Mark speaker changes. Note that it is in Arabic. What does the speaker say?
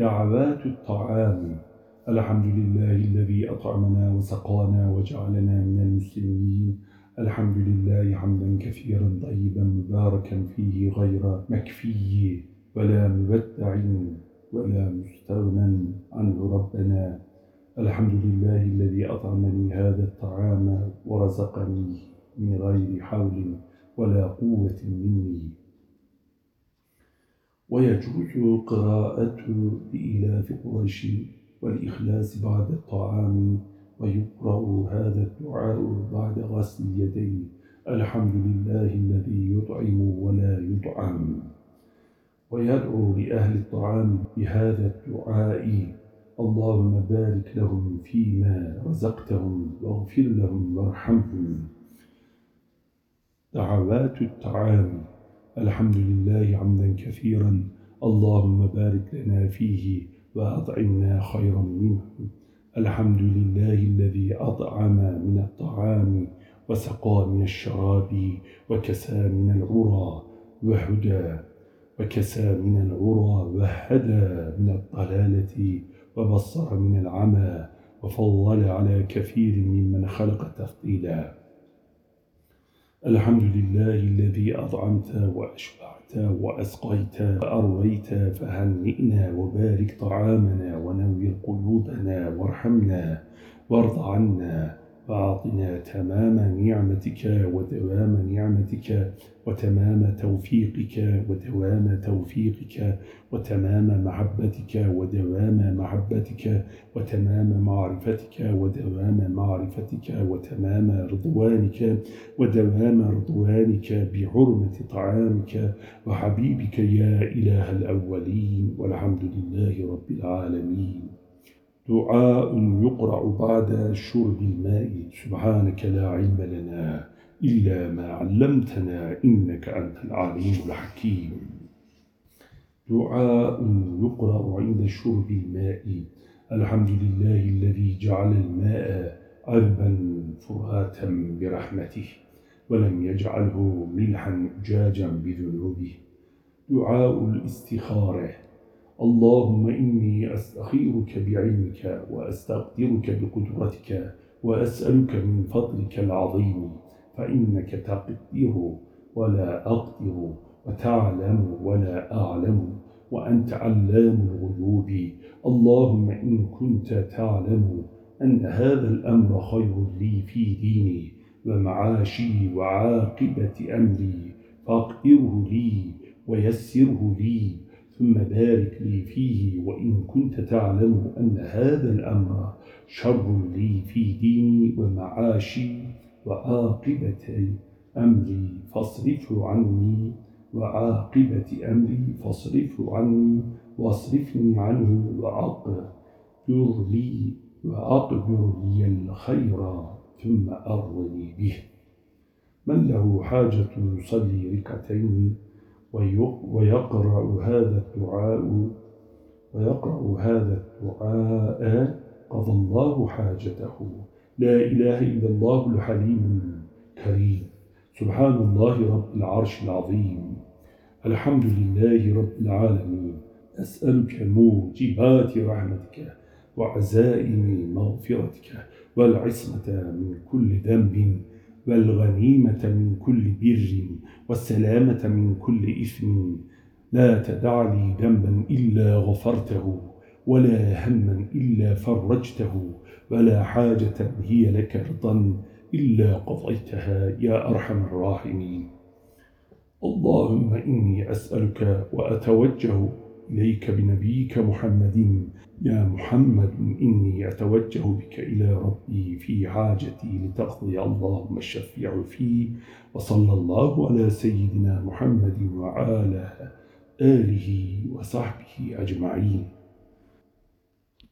Speaker 1: دعوات الطعام. الحمد لله الذي أطعمنا وسقانا وجعلنا من المسلمين. الحمد لله حمدا كثيرا طيبا مباركا فيه غير مكفي. ولا مبدع ولا مستغنى عنه ربنا. الحمد لله الذي أطعمني هذا الطعام ورزقني من غير حول ولا قوة مني. ويجوز قراءة بإلاف قريش والإخلاص بعد الطعام ويقرأ هذا الدعاء بعد غسل اليدين. الحمد لله الذي يطعم ولا يطعم. ويدعو لأهل الطعام بهذا الدعاء. اللهم بارك لهم فيما رزقتهم واغفر لهم وارحمهم. دعوات الطعام. الحمد لله عمدا كثيرا. اللهم بارك لنا فيه وأطعمنا خيرا منه. الحمد لله الذي أطعم من الطعام وسقى من الشراب وكسى من العرى وهدى وكسى من العرى وهدى من الضلالة وبصر من العمى وفضل على كثير ممن خلق تفضيلا. الحمد لله الذي أطعمت وأشبعت وأسقيت وأرويت فهنئنا وبارك طعامنا ونوّر قلوبنا وارحمنا وارض عنا فأعطنا تمام نعمتك ودوام نعمتك وتمام توفيقك ودوام توفيقك وتمام محبتك ودوام محبتك وتمام معرفتك ودوام معرفتك وتمام رضوانك ودوام رضوانك بحرمة طعامك وحبيبك يا إله الأولين والحمد لله رب العالمين. دعاء يقرأ بعد شرب الماء. سبحانك لا علم لنا إلا ما علمتنا إنك أنت العليم الحكيم. دعاء يقرأ عند شرب الماء. الحمد لله الذي جعل الماء عذبا فراتا برحمته ولم يجعله ملحا جاجا بذنوبه. دعاء الاستخارة. اللهم إني أستخيرك بعلمك وأستقدرك بقدرتك وأسألك من فضلك العظيم فإنك تقدر ولا أقدر وتعلم ولا أعلم وأنت علام الغيوب. اللهم إن كنت تعلم أن هذا الأمر خير لي في ديني ومعاشي وعاقبة أمري فاقدره لي ويسره لي ثم بارك لي فيه وإن كنت تعلم أن هذا الأمر شر لي في ديني ومعاشي وعاقبة أمري فاصرفه عني وعاقبة أمري فاصرفه عني واصرفني عنه وأقدر لي وأقدر لي الخير ثم أرضني به. من له حاجة يصلي ركعتين؟ ويقرأ هذا الدعاء ويقرأ هذا الدعاء قضى الله حاجته. لا إله إلا الله الحليم الكريم. سبحان الله رب العرش العظيم. الحمد لله رب العالمين. أسألك موجبات رحمتك وعزائم مغفرتك والعصمة من كل ذنب. والغنيمة من كل بر والسلامة من كل إثم. لا تدع لي ذنبا إلا غفرته ولا هما إلا فرجته ولا حاجة هي لك رضا إلا قضيتها يا أرحم الراحمين. اللهم إني أسألك وأتوجه إليك بنبيك محمد. يا محمد إني أتوجه بك إلى ربي في حاجتي لتقضي اللهم الشفيع فيه وصلى الله على سيدنا محمد وعلى آله وصحبه أجمعين.